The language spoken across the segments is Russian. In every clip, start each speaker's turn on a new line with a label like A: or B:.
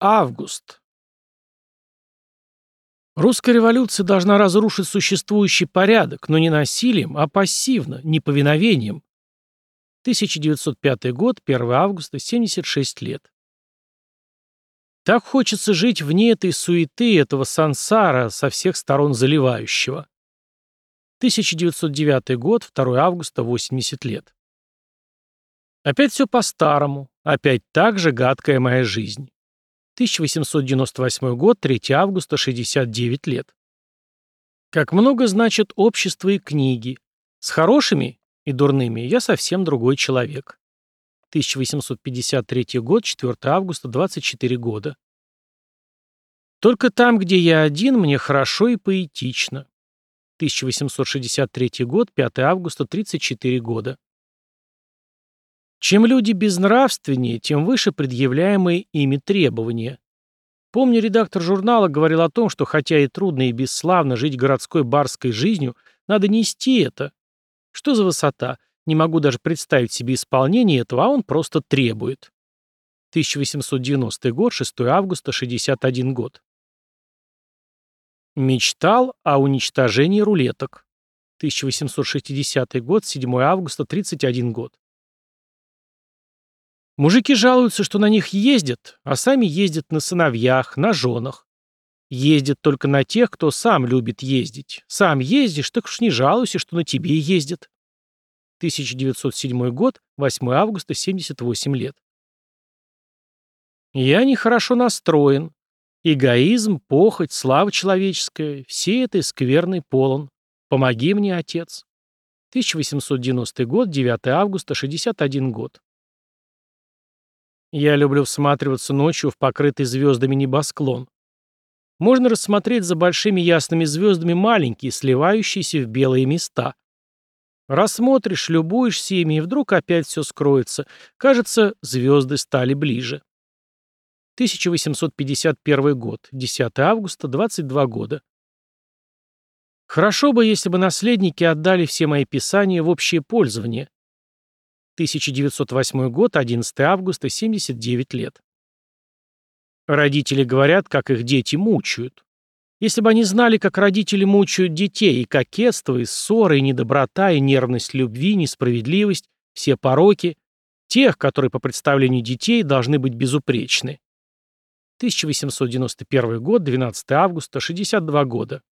A: Август. Русская революция должна разрушить существующий порядок, но не насилием, а пассивно, неповиновением. 1905 год, 1 августа, 76 лет. Так хочется жить вне этой суеты, этого сансара, со всех сторон заливающего. 1909 год, 2 августа, 80 лет. Опять все по-старому, опять так же гадкая моя жизнь. 1898 год, 3 августа, 69 лет. Как много значит общество и книги. С хорошими и дурными я совсем другой человек. 1853 год, 4 августа, 24 года. Только там, где я один, мне хорошо и поэтично. 1863 год, 5 августа, 34 года. Чем люди безнравственнее, тем выше предъявляемые ими требования. Помню, редактор журнала говорил о том, что хотя и трудно и бесславно жить городской барской жизнью, надо нести это. Что за высота? Не могу даже представить себе исполнение этого, а он просто требует. 1890 год, 6 августа, 61 год. Мечтал о уничтожении рулеток. 1860 год, 7 августа, 31 год. Мужики жалуются, что на них ездят, а сами ездят на сыновьях, на женах. Ездят только на тех, кто сам любит ездить. Сам ездишь, так уж не жалуйся, что на тебе ездят. 1907 год, 8 августа, 78 лет. Я нехорошо настроен. Эгоизм, похоть, слава человеческая — все это скверный полон. Помоги мне, отец. 1890 год, 9 августа, 61 год. Я люблю всматриваться ночью в покрытый звездами небосклон. Можно рассмотреть за большими ясными звездами маленькие, сливающиеся в белые места. Рассмотришь, любуешься ими, и вдруг опять все скроется. Кажется, звезды стали ближе. 1851 год, 10 августа, 22 года. Хорошо бы, если бы наследники отдали все мои писания в общее пользование. 1908 год, 11 августа, 79 лет. Родители говорят, как их дети мучают. Если бы они знали, как родители мучают детей, и кокетство, и ссоры, и недоброта, и нервность любви, несправедливость, все пороки, тех, которые по представлению детей должны быть безупречны. 1891 год, 12 августа, 62 года.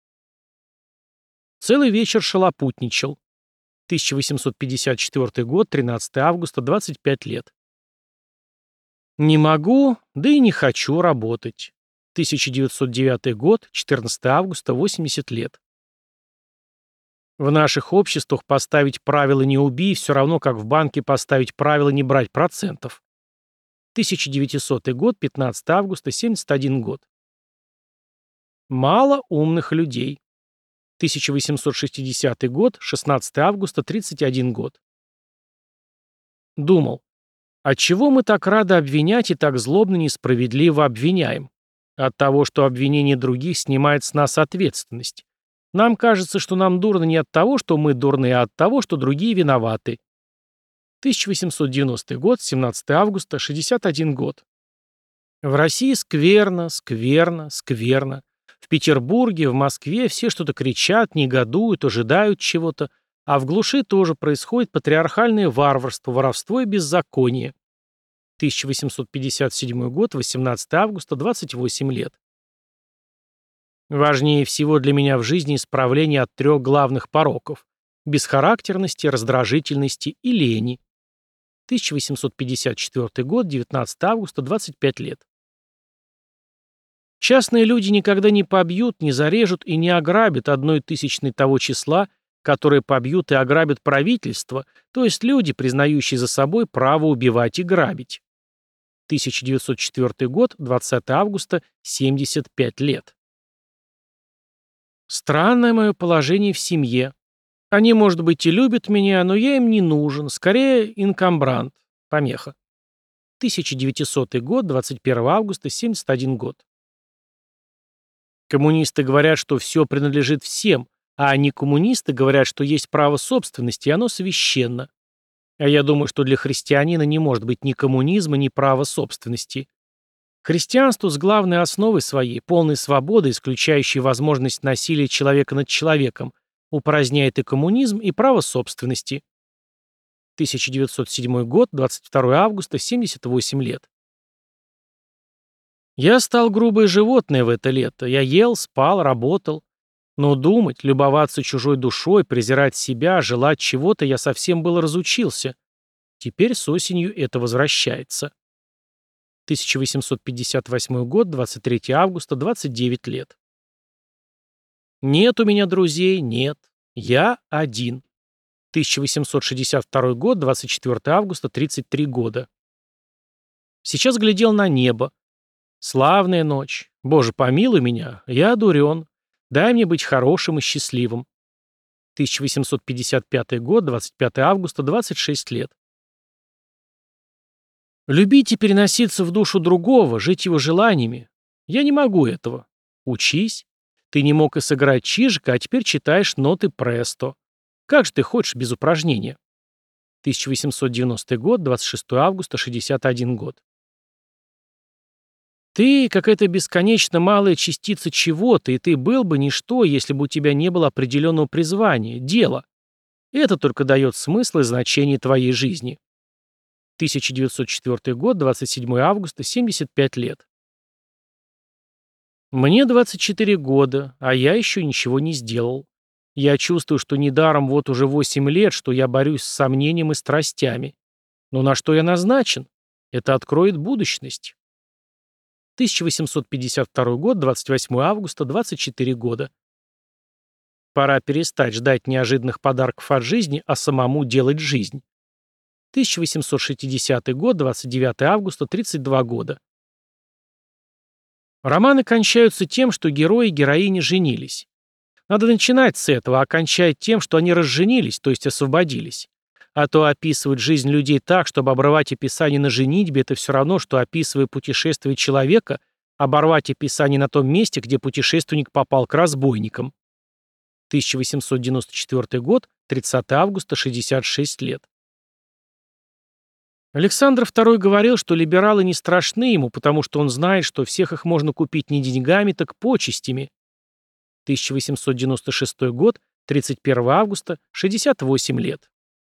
A: Целый вечер шалопутничал. 1854 год, 13 августа, 25 лет. Не могу, да и не хочу работать. 1909 год, 14 августа, 80 лет. В наших обществах поставить правило «не убий» все равно, как в банке поставить правило «не брать процентов». 1900 год, 15 августа, 71 год. Мало умных людей. 1860 год, 16 августа, 31 год. Думал, отчего мы так рады обвинять и так злобно несправедливо обвиняем? От того, что обвинение других снимает с нас ответственность. Нам кажется, что нам дурно не от того, что мы дурны, а от того, что другие виноваты. 1890 год, 17 августа, 61 год. В России скверно, скверно, скверно. В Петербурге, в Москве все что-то кричат, негодуют, ожидают чего-то, а в глуши тоже происходит патриархальное варварство, воровство и беззаконие. 1857 год, 18 августа, 28 лет. Важнее всего для меня в жизни исправление от трех главных пороков – бесхарактерности, раздражительности и лени. 1854 год, 19 августа, 25 лет. Частные люди никогда не побьют, не зарежут и не ограбят одной тысячной того числа, которое побьют и ограбят правительство, то есть люди, признающие за собой право убивать и грабить. 1904 год, 20 августа, 75 лет. Странное мое положение в семье. Они, может быть, и любят меня, но я им не нужен, скорее инкомбрант, помеха. 1900 год, 21 августа, 71 год. Коммунисты говорят, что все принадлежит всем, а они коммунисты говорят, что есть право собственности, и оно священно. А я думаю, что для христианина не может быть ни коммунизма, ни права собственности. Христианству с главной основой своей, полной свободы, исключающей возможность насилия человека над человеком, упраздняет и коммунизм, и право собственности. 1907 год, 22 августа, 78 лет. Я стал грубое животное в это лето. Я ел, спал, работал. Но думать, любоваться чужой душой, презирать себя, желать чего-то я совсем было разучился. Теперь с осенью это возвращается. 1858 год, 23 августа, 29 лет. Нет у меня друзей, нет. Я один. 1862 год, 24 августа, 33 года. Сейчас глядел на небо. Славная ночь. Боже, помилуй меня. Я дурен. Дай мне быть хорошим и счастливым. 1855 год, 25 августа, 26 лет. Любить и переноситься в душу другого, жить его желаниями. Я не могу этого. Учись. Ты не мог и сыграть чижика, а теперь читаешь ноты престо. Как же ты хочешь без упражнения? 1890 год, 26 августа, 61 год. Ты какая-то бесконечно малая частица чего-то, и ты был бы ничто, если бы у тебя не было определенного призвания, дела. Это только дает смысл и значение твоей жизни. 1904 год, 27 августа, 75 лет. Мне 24 года, а я еще ничего не сделал. Я чувствую, что недаром вот уже 8 лет, что я борюсь с сомнением и страстями. Но на что я назначен? Это откроет будущность. 1852 год, 28 августа, 24 года. Пора перестать ждать неожиданных подарков от жизни, а самому делать жизнь. 1860 год, 29 августа, 32 года. Романы кончаются тем, что герои и героини женились. Надо начинать с этого, а кончать тем, что они разженились, то есть освободились. А то описывать жизнь людей так, чтобы обрывать описание на женитьбе, это все равно, что описывая путешествие человека, оборвать описание на том месте, где путешественник попал к разбойникам. 1894 год, 30 августа, 66 лет. Александр II говорил, что либералы не страшны ему, потому что он знает, что всех их можно купить не деньгами, так почестями. 1896 год, 31 августа, 68 лет.